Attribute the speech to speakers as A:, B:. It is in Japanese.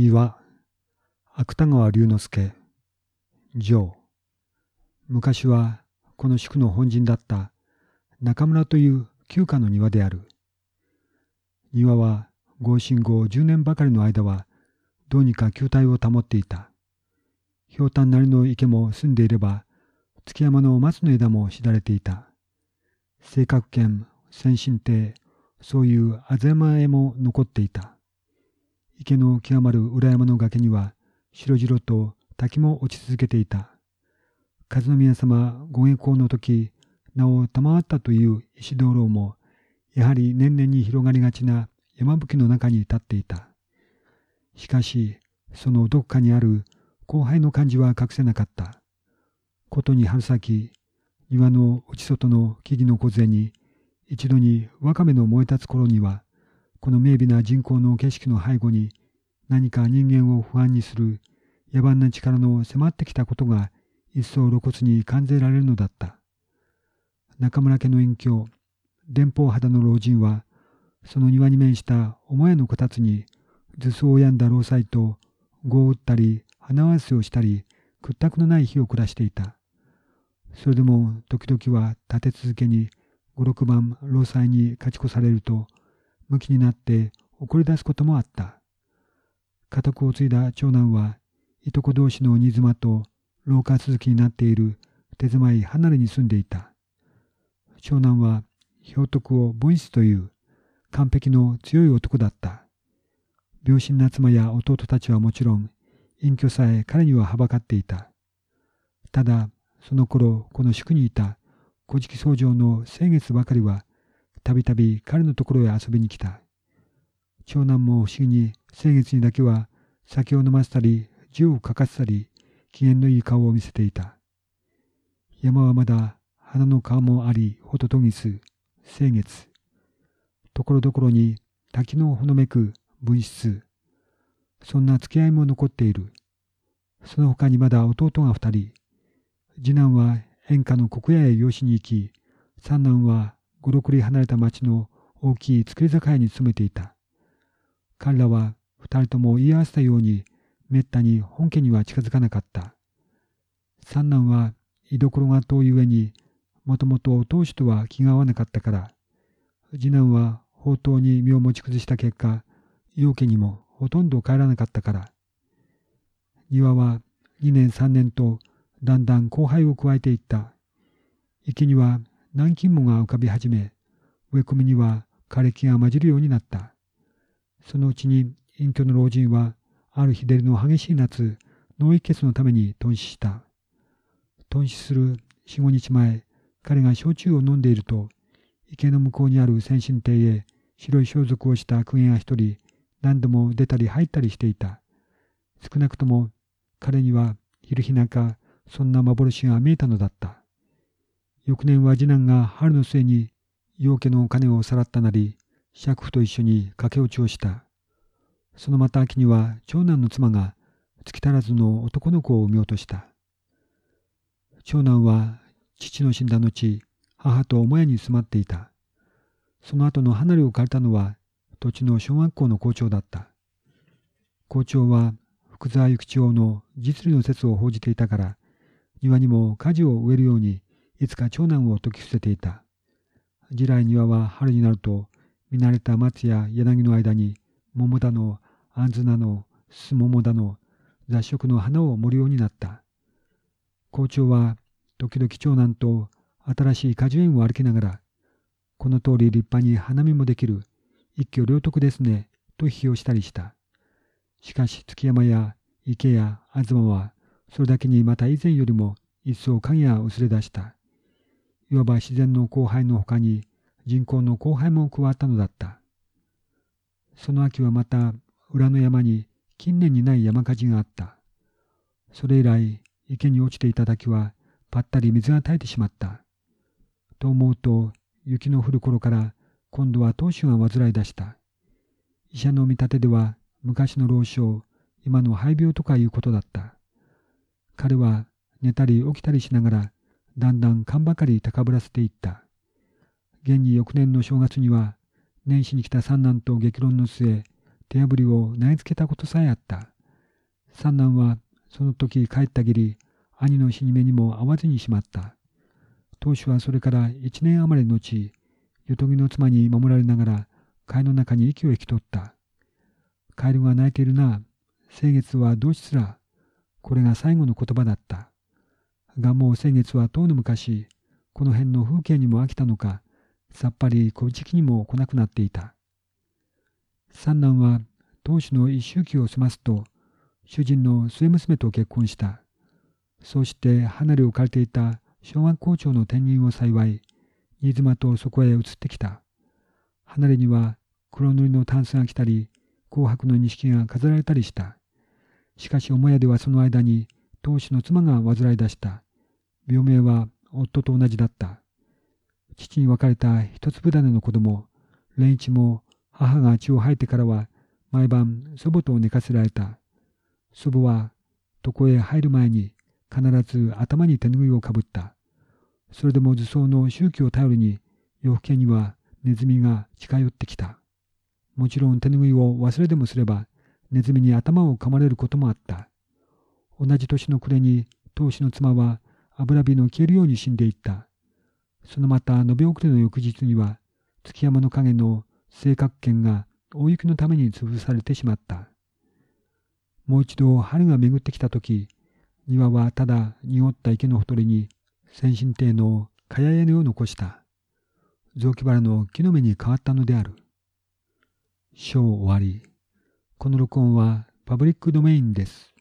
A: 庭。芥川龍之介。上昔はこの宿の本陣だった中村という旧家の庭である。庭は合神後10年ばかりの間はどうにか球体を保っていた。ひょうたんなりの池も澄んでいれば月山の松の枝もしだれていた。性格圏先進亭そういうあぜま絵も残っていた。池の極まる裏山の崖には白々と滝も落ち続けていた。和宮様ご下校の時、名を賜ったという石灯籠も、やはり年々に広がりがちな山吹の中に立っていた。しかし、そのどこかにある後輩の感じは隠せなかった。ことに春先、庭の内外の木々の梢に、一度にわかめの燃え立つ頃には、この明媚な人工の景色の背後に何か人間を不安にする野蛮な力の迫ってきたことが一層露骨に感じられるのだった。中村家の隠居、電報肌の老人は、その庭に面した母屋のこたつに、頭相を病んだ老妻と、碁を打ったり、花合わせをしたり、屈託のない日を暮らしていた。それでも、時々は立て続けに、五六番老妻に勝ち越されると、向きになって怒り出すこともあった。家督を継いだ長男は、いとこ同士の新妻と廊下続きになっている手狭い離れに住んでいた。長男は、氷徳を文室という完璧の強い男だった。病身な妻や弟たちはもちろん、隠居さえ彼にははばかっていた。ただ、その頃、この宿にいた古事記僧正の清月ばかりは、たびたび彼のところへ遊びに来た。長男も不思議に清月にだけは酒を飲ませたり、銃をかかせたり、機嫌のいい顔を見せていた。山はまだ花の顔もあり、ほととぎす、清月。ところどころに滝のほのめく分室。そんな付き合いも残っている。その他にまだ弟が二人。次男は演歌の国屋へ養子に行き、三男は五六里離れた町の大きい造り酒屋に勤めていた。彼らは二人とも言い合わせたように、めったに本家には近づかなかった。三男は居所が遠いゆえに、もともと当主とは気が合わなかったから、次男は宝刀に身を持ち崩した結果、陽家にもほとんど帰らなかったから。庭は二年三年とだんだん後輩を加えていった。池には南京門が浮かび始め、植え込みには枯れ木が混じるようになった。そのうちに隠居の老人は、ある日照りの激しい夏、脳一血のために頓死した。頓死する四五日前、彼が焼酎を飲んでいると、池の向こうにある先進邸へ白い装束をした公家が一人、何度も出たり入ったりしていた。少なくとも彼には昼日中、そんな幻が見えたのだった。翌年は次男が春の末に陽家のお金をさらったなり、爵婦と一緒に駆け落ちをした。そのまた秋には長男の妻が月足らずの男の子を産み落とした。長男は父の死んだ後、母と母屋に住まっていた。その後の離れを借りたのは土地の小学校の校長だった。校長は福沢諭吉王の実利の説を報じていたから、庭にも果樹を植えるようにいつか長男を説き伏せていた。地来庭は春になると見慣れた松や柳の間に桃だの、あんずなの、すももだの、雑食の花を盛るようになった。校長は時々長男と新しい果樹園を歩きながら、この通り立派に花見もできる、一挙両得ですね、と批評したりした。しかし月山や池や東は、それだけにまた以前よりも一層影が薄れ出した。いわば自然の後輩の他に人口の後輩も加わったのだった。その秋はまた裏の山に近年にない山火事があった。それ以来池に落ちていた滝はぱったり水が絶えてしまった。と思うと雪の降る頃から今度は当主が患い出した。医者の見立てでは昔の老症、今の肺病とかいうことだった。彼は寝たり起きたりしながらだんだん勘ばかり高ぶらせていった。現に翌年の正月には、年始に来た三男と激論の末、手破りを投げつけたことさえあった。三男はその時帰ったきり、兄の死に目にも会わずにしまった。当主はそれから一年余りの後、ゆとぎの妻に守られながら、貝の中に息を引き取った。カエルが泣いているな。先月はどうしすら。これが最後の言葉だった。がもう先月はとうの昔、この辺の風景にも飽きたのか、さっぱり小じきにも来なくなっていた。三男は当主の一周期を済ますと、主人の末娘と結婚した。そうして離れを借りていた小学校長の転任を幸い、新妻とそこへ移ってきた。離れには黒塗りのタンスが来たり、紅白の錦が飾られたりした。しかし母屋ではその間に当主の妻が患い出した。病名は夫と同じだった。父に別れた一粒種の子供、蓮一も母が血を吐いてからは毎晩祖母と寝かせられた。祖母は床へ入る前に必ず頭に手拭いをかぶった。それでも図装の周期を頼りに夜更けにはネズミが近寄ってきた。もちろん手拭いを忘れでもすればネズミに頭を噛まれることもあった。同じ年の暮れに当主の妻は油火の消えるように死んでいった。そのまた延べ遅れの翌日には、月山の影の正確圏が大雪のために潰されてしまった。もう一度春が巡ってきた時、庭はただ濁った池のほとりに先進亭の蚊帳屋根を残した。雑木原の木の芽に変わったのである。章終わり。この録音はパブリックドメインです。